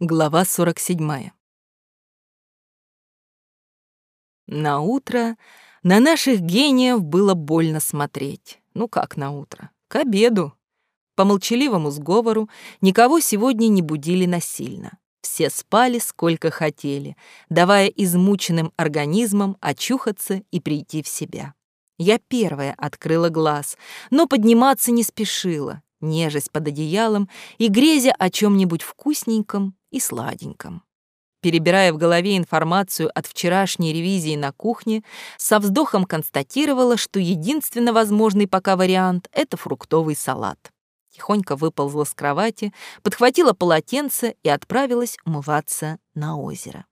Глава 47. На утро на наших гениев было больно смотреть. Ну как на утро? К обеду. По молчаливому сговору никого сегодня не будили насильно. Все спали сколько хотели, давая измученным организмам очухаться и прийти в себя. Я первая открыла глаз, но подниматься не спешила, нежесть под одеялом и грезя о чем нибудь вкусненьком и сладеньком. Перебирая в голове информацию от вчерашней ревизии на кухне, со вздохом констатировала, что единственно возможный пока вариант — это фруктовый салат. Тихонько выползла с кровати, подхватила полотенце и отправилась умываться на озеро.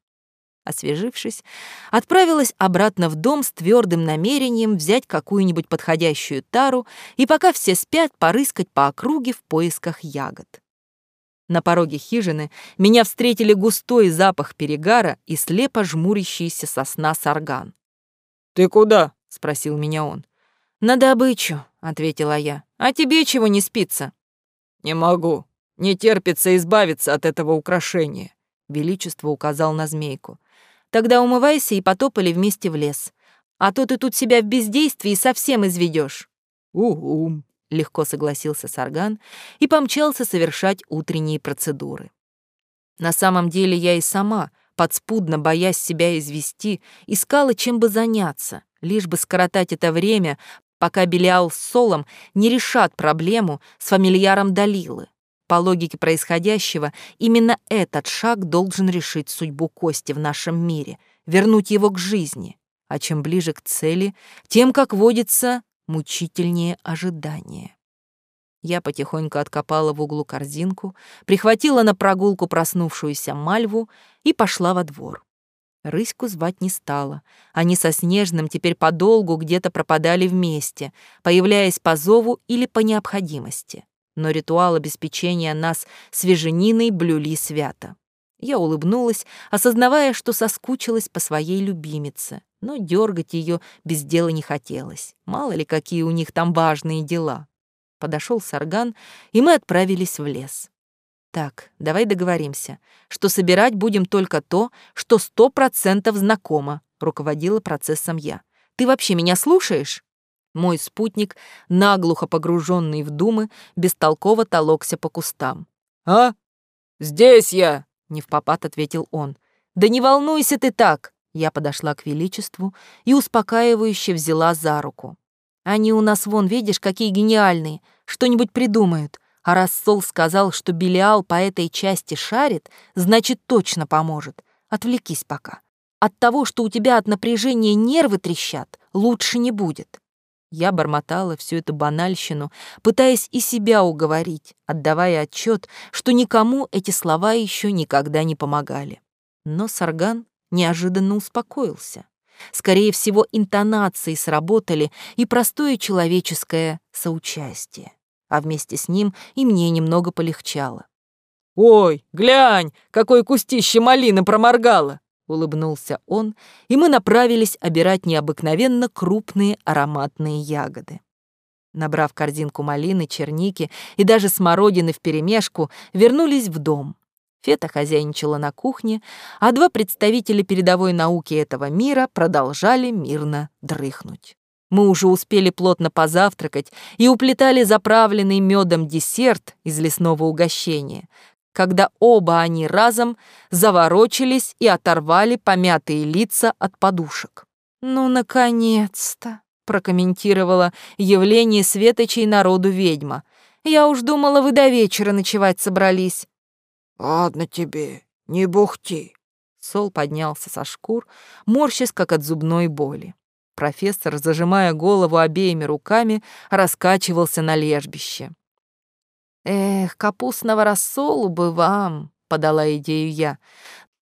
Освежившись, отправилась обратно в дом с твердым намерением взять какую-нибудь подходящую тару и пока все спят, порыскать по округе в поисках ягод. На пороге хижины меня встретили густой запах перегара и слепо жмурящийся сосна сарган. «Ты куда?» — спросил меня он. «На добычу», — ответила я. «А тебе чего не спится?» «Не могу. Не терпится избавиться от этого украшения», — Величество указал на змейку. «Тогда умывайся и потопали вместе в лес. А то ты тут себя в бездействии совсем изведешь. «Угу», легко согласился Сарган и помчался совершать утренние процедуры. На самом деле я и сама, подспудно боясь себя извести, искала, чем бы заняться, лишь бы скоротать это время, пока Белиал с Солом не решат проблему с фамильяром Далилы. По логике происходящего, именно этот шаг должен решить судьбу Кости в нашем мире, вернуть его к жизни. А чем ближе к цели, тем, как водится, мучительнее ожидания. Я потихоньку откопала в углу корзинку, прихватила на прогулку проснувшуюся мальву и пошла во двор. Рыську звать не стала. Они со Снежным теперь подолгу где-то пропадали вместе, появляясь по зову или по необходимости. Но ритуал обеспечения нас свежениной блюли свято. Я улыбнулась, осознавая, что соскучилась по своей любимице, но дергать ее без дела не хотелось. Мало ли, какие у них там важные дела. Подошел Сарган, и мы отправились в лес. Так, давай договоримся, что собирать будем только то, что сто процентов знакомо, руководила процессом я. Ты вообще меня слушаешь? Мой спутник, наглухо погруженный в думы, бестолково толокся по кустам. «А? Здесь я!» — не в попад ответил он. «Да не волнуйся ты так!» Я подошла к Величеству и успокаивающе взяла за руку. «Они у нас вон, видишь, какие гениальные, что-нибудь придумают. А раз Сол сказал, что Белиал по этой части шарит, значит, точно поможет. Отвлекись пока. От того, что у тебя от напряжения нервы трещат, лучше не будет». Я бормотала всю эту банальщину, пытаясь и себя уговорить, отдавая отчет, что никому эти слова еще никогда не помогали. Но Сарган неожиданно успокоился. Скорее всего, интонации сработали и простое человеческое соучастие. А вместе с ним и мне немного полегчало. «Ой, глянь, какое кустище малины проморгало!» Улыбнулся он, и мы направились обирать необыкновенно крупные ароматные ягоды. Набрав корзинку малины, черники и даже смородины вперемешку, вернулись в дом. Фета хозяйничала на кухне, а два представителя передовой науки этого мира продолжали мирно дрыхнуть. Мы уже успели плотно позавтракать и уплетали заправленный медом десерт из лесного угощения, когда оба они разом заворочились и оторвали помятые лица от подушек. «Ну, наконец-то!» — прокомментировала явление светочей народу ведьма. «Я уж думала, вы до вечера ночевать собрались». «Ладно тебе, не бухти». Сол поднялся со шкур, морщась, как от зубной боли. Профессор, зажимая голову обеими руками, раскачивался на лежбище. «Эх, капустного рассолу бы вам», — подала идею я.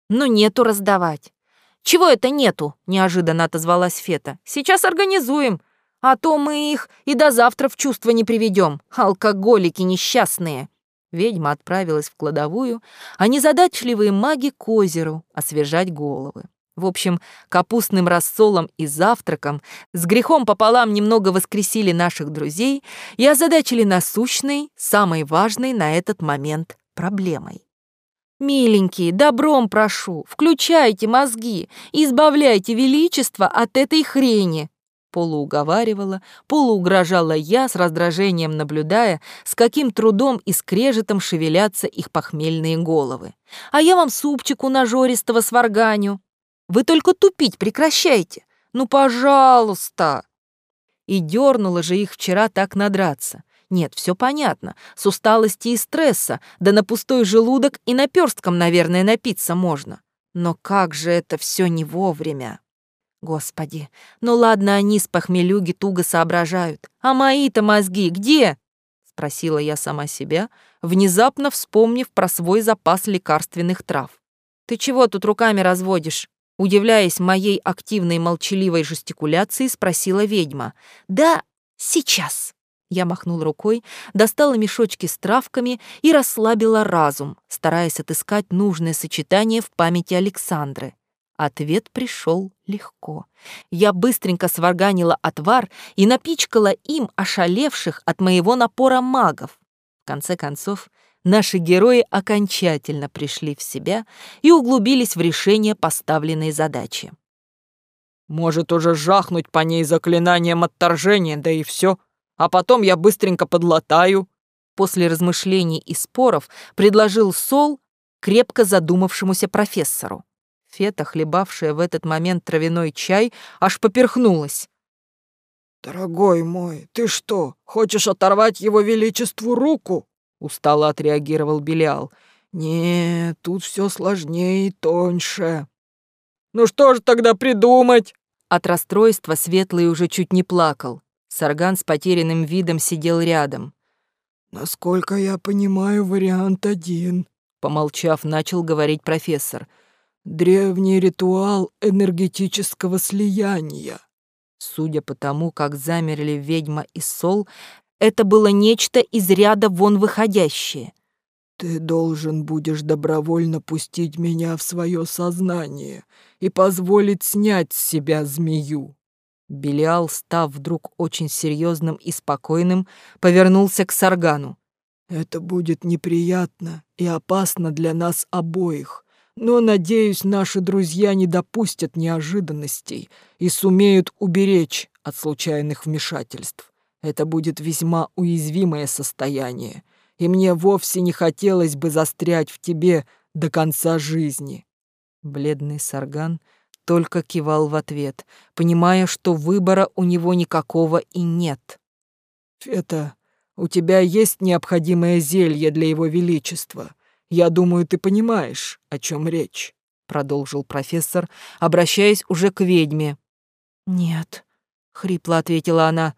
«Но нету раздавать». «Чего это нету?» — неожиданно отозвалась Фета. «Сейчас организуем, а то мы их и до завтра в чувство не приведем, алкоголики несчастные». Ведьма отправилась в кладовую, а незадачливые маги к озеру освежать головы. В общем, капустным рассолом и завтраком с грехом пополам немного воскресили наших друзей и озадачили насущной, самой важной на этот момент проблемой. Миленькие, добром прошу, включайте мозги, избавляйте величество от этой хрени. Полууговаривала, полуугрожала я, с раздражением наблюдая, с каким трудом и скрежетом шевелятся их похмельные головы. А я вам супчику нажористого сварганю. Вы только тупить прекращайте. Ну, пожалуйста. И дернула же их вчера так надраться. Нет, все понятно. С усталости и стресса, да на пустой желудок и наперстком, наверное, напиться можно. Но как же это все не вовремя? Господи, ну ладно, они с похмелюги туго соображают. А мои-то мозги где? Спросила я сама себя, внезапно вспомнив про свой запас лекарственных трав. Ты чего тут руками разводишь? Удивляясь моей активной молчаливой жестикуляции, спросила ведьма. «Да, сейчас». Я махнул рукой, достала мешочки с травками и расслабила разум, стараясь отыскать нужное сочетание в памяти Александры. Ответ пришел легко. Я быстренько сварганила отвар и напичкала им ошалевших от моего напора магов. В конце концов, наши герои окончательно пришли в себя и углубились в решение поставленной задачи. «Может, уже жахнуть по ней заклинанием отторжения, да и все», а потом я быстренько подлатаю». После размышлений и споров предложил Сол крепко задумавшемуся профессору. Фета, хлебавшая в этот момент травяной чай, аж поперхнулась. «Дорогой мой, ты что, хочешь оторвать его величеству руку?» Устало отреагировал Белиал. «Нет, тут все сложнее и тоньше». «Ну что же тогда придумать?» От расстройства Светлый уже чуть не плакал. Сарган с потерянным видом сидел рядом. «Насколько я понимаю, вариант один», — помолчав, начал говорить профессор. «Древний ритуал энергетического слияния». Судя по тому, как замерли ведьма и Сол, это было нечто из ряда вон выходящее. «Ты должен будешь добровольно пустить меня в свое сознание и позволить снять с себя змею». Белиал, став вдруг очень серьезным и спокойным, повернулся к Саргану. «Это будет неприятно и опасно для нас обоих, но, надеюсь, наши друзья не допустят неожиданностей и сумеют уберечь от случайных вмешательств. Это будет весьма уязвимое состояние, и мне вовсе не хотелось бы застрять в тебе до конца жизни». Бледный Сарган — только кивал в ответ, понимая, что выбора у него никакого и нет. «Фета, у тебя есть необходимое зелье для его величества. Я думаю, ты понимаешь, о чем речь», — продолжил профессор, обращаясь уже к ведьме. «Нет», — хрипло ответила она.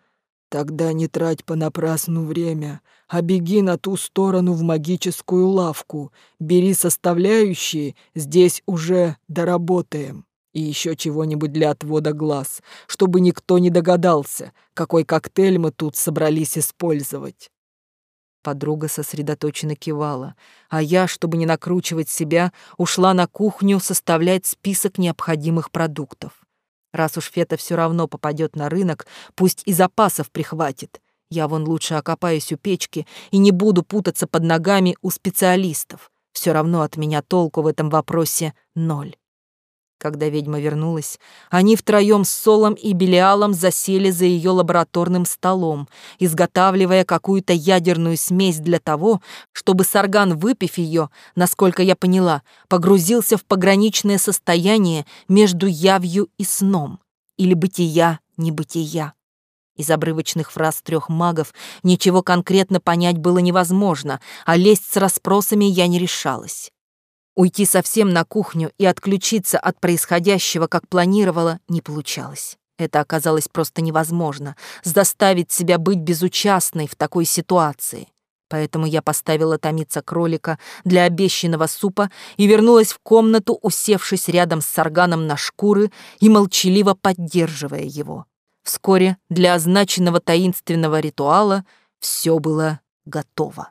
«Тогда не трать понапрасну время, а беги на ту сторону в магическую лавку. Бери составляющие, здесь уже доработаем». И еще чего-нибудь для отвода глаз, чтобы никто не догадался, какой коктейль мы тут собрались использовать. Подруга сосредоточенно кивала, а я, чтобы не накручивать себя, ушла на кухню составлять список необходимых продуктов. Раз уж Фета все равно попадет на рынок, пусть и запасов прихватит. Я вон лучше окопаюсь у печки и не буду путаться под ногами у специалистов. Все равно от меня толку в этом вопросе ноль. Когда ведьма вернулась, они втроем с Солом и Белиалом засели за ее лабораторным столом, изготавливая какую-то ядерную смесь для того, чтобы Сарган, выпив ее, насколько я поняла, погрузился в пограничное состояние между явью и сном, или бытия-небытия. Из обрывочных фраз трех магов ничего конкретно понять было невозможно, а лезть с расспросами я не решалась. Уйти совсем на кухню и отключиться от происходящего, как планировала, не получалось. Это оказалось просто невозможно — заставить себя быть безучастной в такой ситуации. Поэтому я поставила томиться кролика для обещанного супа и вернулась в комнату, усевшись рядом с сарганом на шкуры и молчаливо поддерживая его. Вскоре для означенного таинственного ритуала все было готово.